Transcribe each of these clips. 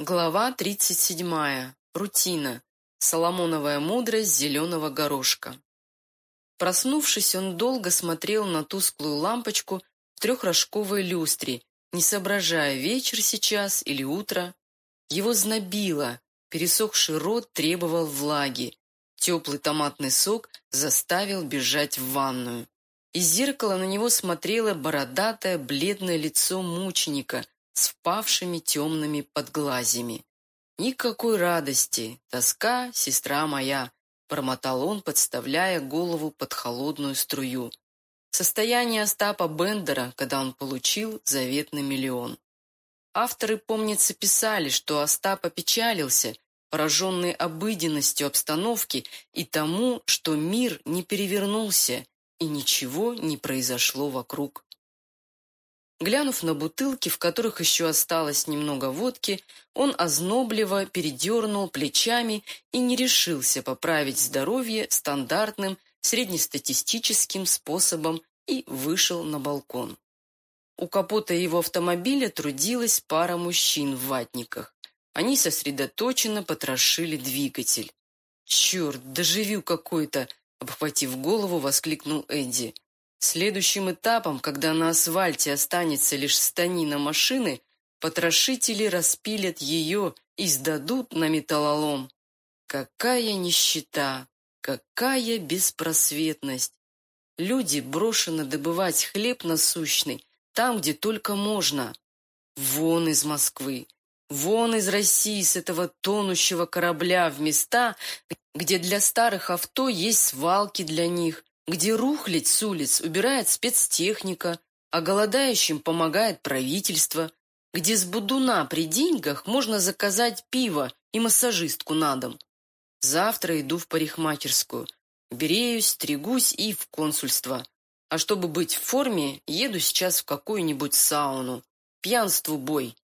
Глава 37. Рутина. Соломоновая мудрость зеленого горошка. Проснувшись, он долго смотрел на тусклую лампочку в трехрожковой люстре, не соображая, вечер сейчас или утро. Его знобило, пересохший рот требовал влаги. Теплый томатный сок заставил бежать в ванную. Из зеркала на него смотрело бородатое бледное лицо мученика – с впавшими темными подглазьями. «Никакой радости, тоска, сестра моя», — промотал он, подставляя голову под холодную струю. Состояние Остапа Бендера, когда он получил заветный миллион. Авторы, помнится, писали, что Остап опечалился, пораженный обыденностью обстановки и тому, что мир не перевернулся и ничего не произошло вокруг. Глянув на бутылки, в которых еще осталось немного водки, он ознобливо передернул плечами и не решился поправить здоровье стандартным среднестатистическим способом и вышел на балкон. У капота его автомобиля трудилась пара мужчин в ватниках. Они сосредоточенно потрошили двигатель. «Черт, доживю какой-то!» — обхватив голову, воскликнул Эдди. Следующим этапом, когда на асфальте останется лишь станина машины, потрошители распилят ее и сдадут на металлолом. Какая нищета! Какая беспросветность! Люди брошены добывать хлеб насущный там, где только можно. Вон из Москвы, вон из России с этого тонущего корабля в места, где для старых авто есть свалки для них, где рухлить с улиц убирает спецтехника, а голодающим помогает правительство, где с будуна при деньгах можно заказать пиво и массажистку на дом. Завтра иду в парикмахерскую, береюсь, стригусь и в консульство. А чтобы быть в форме, еду сейчас в какую-нибудь сауну. Пьянству бой.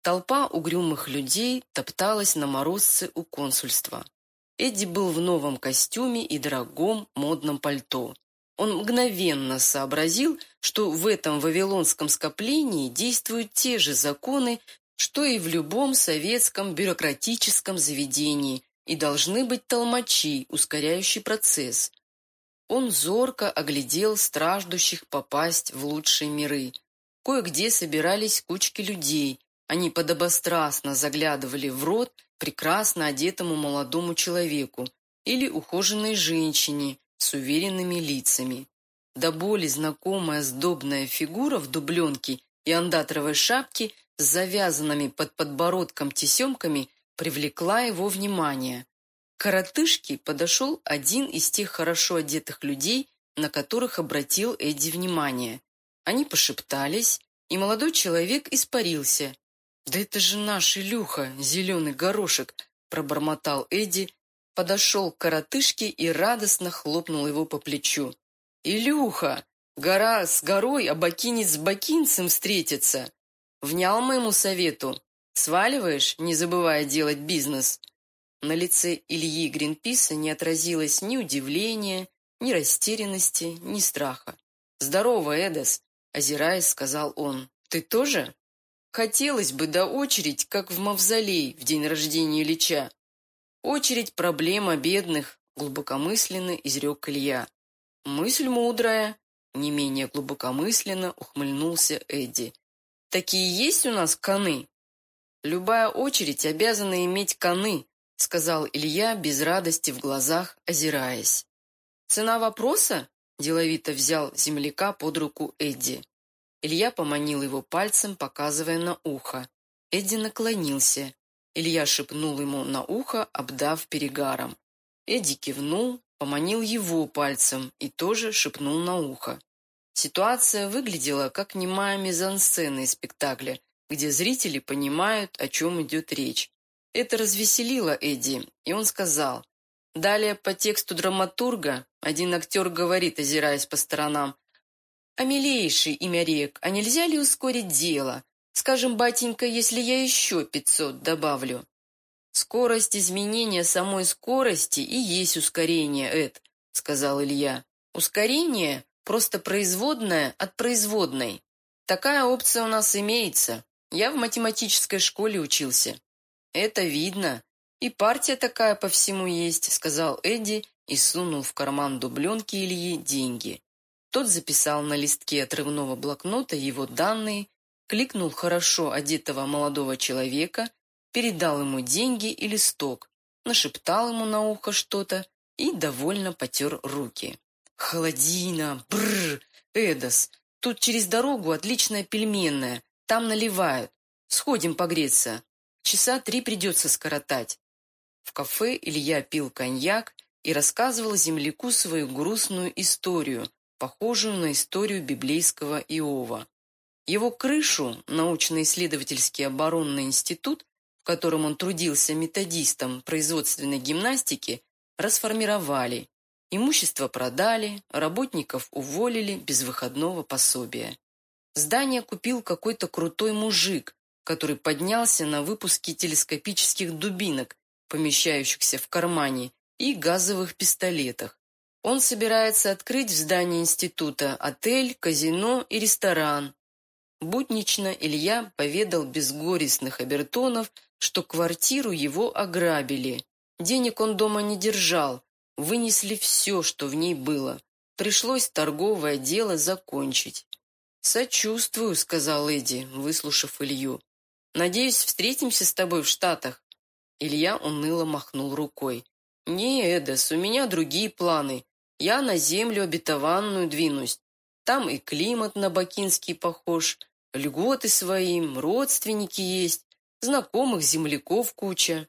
Толпа угрюмых людей топталась на морозце у консульства. Эдди был в новом костюме и дорогом модном пальто. Он мгновенно сообразил, что в этом вавилонском скоплении действуют те же законы, что и в любом советском бюрократическом заведении, и должны быть толмачи, ускоряющий процесс. Он зорко оглядел страждущих попасть в лучшие миры. Кое-где собирались кучки людей. Они подобострастно заглядывали в рот прекрасно одетому молодому человеку или ухоженной женщине с уверенными лицами. До боли знакомая сдобная фигура в дубленке и андатровой шапке с завязанными под подбородком тесемками привлекла его внимание. К коротышке подошел один из тех хорошо одетых людей, на которых обратил Эдди внимание. Они пошептались, и молодой человек испарился, «Да это же наш Илюха, зеленый горошек!» – пробормотал Эдди, подошел к коротышке и радостно хлопнул его по плечу. «Илюха! Гора с горой, а бакинец с бакинцем встретится!» Внял моему совету. «Сваливаешь, не забывая делать бизнес?» На лице Ильи Гринписа не отразилось ни удивления, ни растерянности, ни страха. «Здорово, Эдес!» – озираясь, сказал он. «Ты тоже?» Хотелось бы до очередь, как в мавзолей в день рождения Ильича. Очередь проблема бедных, глубокомысленно изрек Илья. Мысль мудрая, не менее глубокомысленно ухмыльнулся Эдди. Такие есть у нас коны? Любая очередь обязана иметь коны, сказал Илья без радости в глазах, озираясь. Цена вопроса? Деловито взял земляка под руку Эдди. Илья поманил его пальцем, показывая на ухо. Эдди наклонился. Илья шепнул ему на ухо, обдав перегаром. Эдди кивнул, поманил его пальцем и тоже шепнул на ухо. Ситуация выглядела как немая мизансцена из спектакля, где зрители понимают, о чем идет речь. Это развеселило Эдди, и он сказал. Далее по тексту драматурга один актер говорит, озираясь по сторонам, «А милейший имя рек, а нельзя ли ускорить дело? Скажем, батенька, если я еще пятьсот добавлю». «Скорость изменения самой скорости и есть ускорение, Эд», — сказал Илья. «Ускорение — просто производное от производной. Такая опция у нас имеется. Я в математической школе учился. Это видно. И партия такая по всему есть, сказал Эдди и сунул в карман дубленки Ильи деньги. Тот записал на листке отрывного блокнота его данные, кликнул хорошо одетого молодого человека, передал ему деньги и листок, нашептал ему на ухо что-то и довольно потер руки. «Холодина! Бррр! Эдос! Тут через дорогу отличная пельменная, там наливают. Сходим погреться. Часа три придется скоротать». В кафе Илья пил коньяк и рассказывал земляку свою грустную историю, похожую на историю библейского Иова. Его крышу, научно-исследовательский оборонный институт, в котором он трудился методистом производственной гимнастики, расформировали. Имущество продали, работников уволили без выходного пособия. Здание купил какой-то крутой мужик, который поднялся на выпуске телескопических дубинок, помещающихся в кармане, и газовых пистолетах. Он собирается открыть в здании института отель, казино и ресторан. Буднично Илья поведал без горестных обертонов, что квартиру его ограбили. Денег он дома не держал, вынесли все, что в ней было. Пришлось торговое дело закончить. «Сочувствую», — сказал Эдди, выслушав Илью. «Надеюсь, встретимся с тобой в Штатах». Илья уныло махнул рукой. «Не, Эдес, у меня другие планы. Я на землю обетованную двинусь. Там и климат на Бакинский похож, льготы своим, родственники есть, знакомых земляков куча.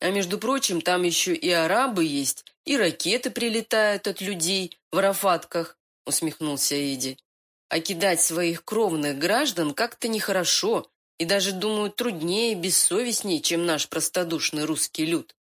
А между прочим, там еще и арабы есть, и ракеты прилетают от людей в арафатках», — усмехнулся Эдди. «А кидать своих кровных граждан как-то нехорошо, и даже, думаю, труднее и бессовестнее, чем наш простодушный русский люд.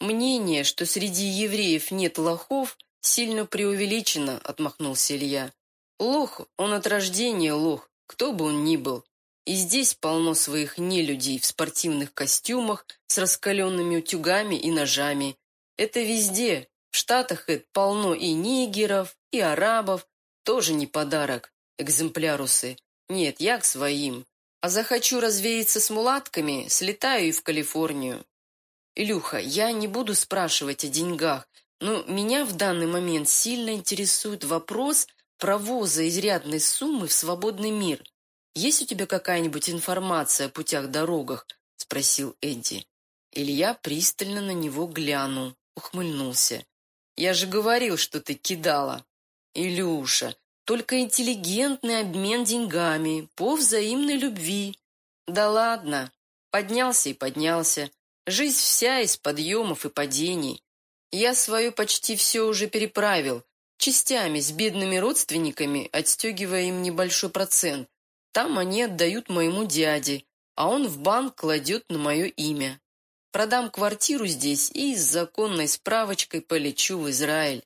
«Мнение, что среди евреев нет лохов, сильно преувеличено», — отмахнулся Илья. «Лох, он от рождения лох, кто бы он ни был. И здесь полно своих нелюдей в спортивных костюмах с раскаленными утюгами и ножами. Это везде. В Штатах это полно и нигеров, и арабов. Тоже не подарок. Экземплярусы. Нет, я к своим. А захочу развеяться с мулатками, слетаю и в Калифорнию. Илюха, я не буду спрашивать о деньгах, но меня в данный момент сильно интересует вопрос провоза изрядной суммы в свободный мир. Есть у тебя какая-нибудь информация о путях-дорогах? Спросил Эдди. Илья пристально на него глянул, ухмыльнулся. Я же говорил, что ты кидала. Илюша, только интеллигентный обмен деньгами по взаимной любви. Да ладно, поднялся и поднялся. Жизнь вся из подъемов и падений. Я свое почти все уже переправил, частями с бедными родственниками, отстегивая им небольшой процент. Там они отдают моему дяде, а он в банк кладет на мое имя. Продам квартиру здесь и с законной справочкой полечу в Израиль.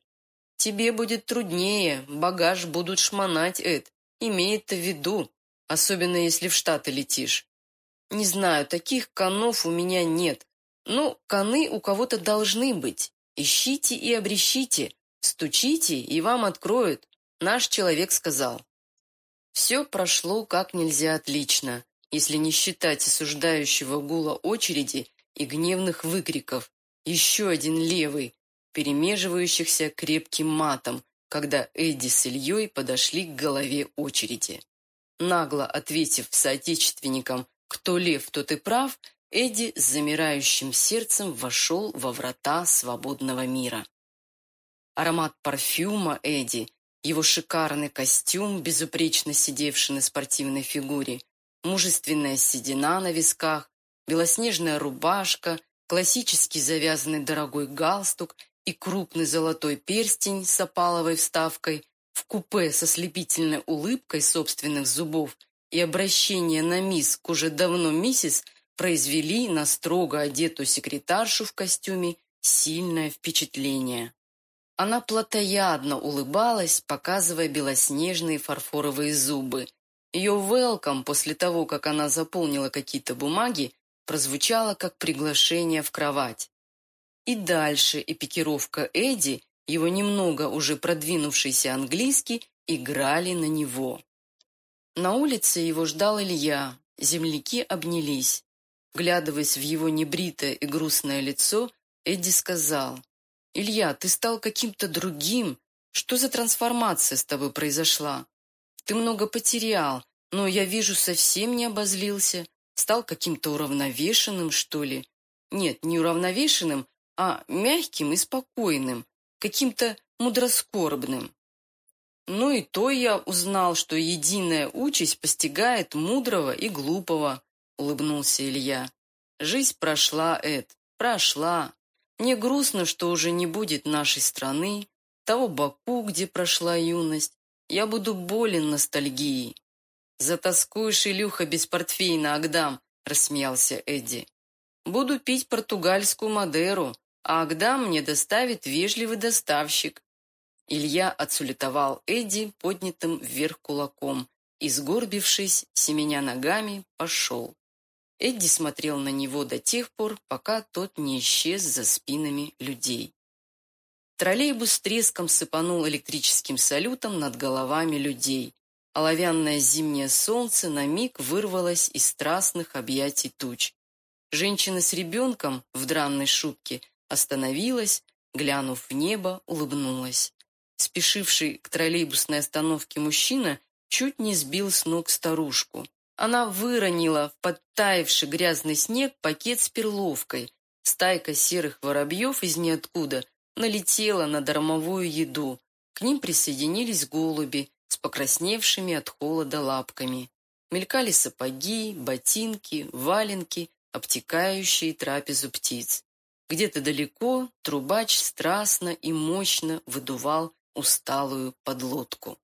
Тебе будет труднее, багаж будут шмонать, Эд. Имей это в виду, особенно если в Штаты летишь. Не знаю, таких конов у меня нет, но коны у кого-то должны быть. Ищите и обрещите, стучите, и вам откроют. Наш человек сказал. Все прошло как нельзя отлично, если не считать осуждающего гула очереди и гневных выкриков. Еще один левый, перемеживающихся крепким матом, когда Эдди с Ильей подошли к голове очереди. Нагло ответив соотечественникам «Кто лев, тот и прав», Эдди с замирающим сердцем вошел во врата свободного мира. Аромат парфюма Эдди, его шикарный костюм, безупречно сидевший на спортивной фигуре, мужественная седина на висках, белоснежная рубашка, классический завязанный дорогой галстук и крупный золотой перстень с опаловой вставкой в купе со слепительной улыбкой собственных зубов и обращение на мисс к уже давно миссис произвели на строго одетую секретаршу в костюме сильное впечатление. Она плотоядно улыбалась, показывая белоснежные фарфоровые зубы. Ее «велкам» после того, как она заполнила какие-то бумаги, прозвучало как приглашение в кровать. И дальше эпикировка Эдди, его немного уже продвинувшийся английский, играли на него. На улице его ждал Илья, Земляки обнялись. Глядываясь в его небритое и грустное лицо, Эдди сказал, «Илья, ты стал каким-то другим. Что за трансформация с тобой произошла? Ты много потерял, но я вижу, совсем не обозлился. Стал каким-то уравновешенным, что ли? Нет, не уравновешенным, а мягким и спокойным, каким-то мудроскорбным. Ну и то я узнал, что единая участь постигает мудрого и глупого, улыбнулся Илья. Жизнь прошла, Эд, прошла. Мне грустно, что уже не будет нашей страны, того Баку, где прошла юность. Я буду болен ностальгией. «Затаскуешь, Илюха, без портфейна, Агдам!» – рассмеялся Эдди. «Буду пить португальскую Мадеру, а Агдам мне доставит вежливый доставщик». Илья отсулетовал Эдди поднятым вверх кулаком и, сгорбившись, семеня ногами, пошел. Эдди смотрел на него до тех пор, пока тот не исчез за спинами людей. Троллейбус треском сыпанул электрическим салютом над головами людей. Оловянное зимнее солнце на миг вырвалось из страстных объятий туч. Женщина с ребенком в дранной шубке остановилась, глянув в небо, улыбнулась. Спешивший к троллейбусной остановке мужчина чуть не сбил с ног старушку. Она выронила в подтаявший грязный снег пакет с перловкой. Стайка серых воробьев из ниоткуда налетела на дармовую еду. К ним присоединились голуби с покрасневшими от холода лапками. Мелькали сапоги, ботинки, валенки, обтекающие трапезу птиц. Где-то далеко трубач страстно и мощно выдувал усталую подлодку.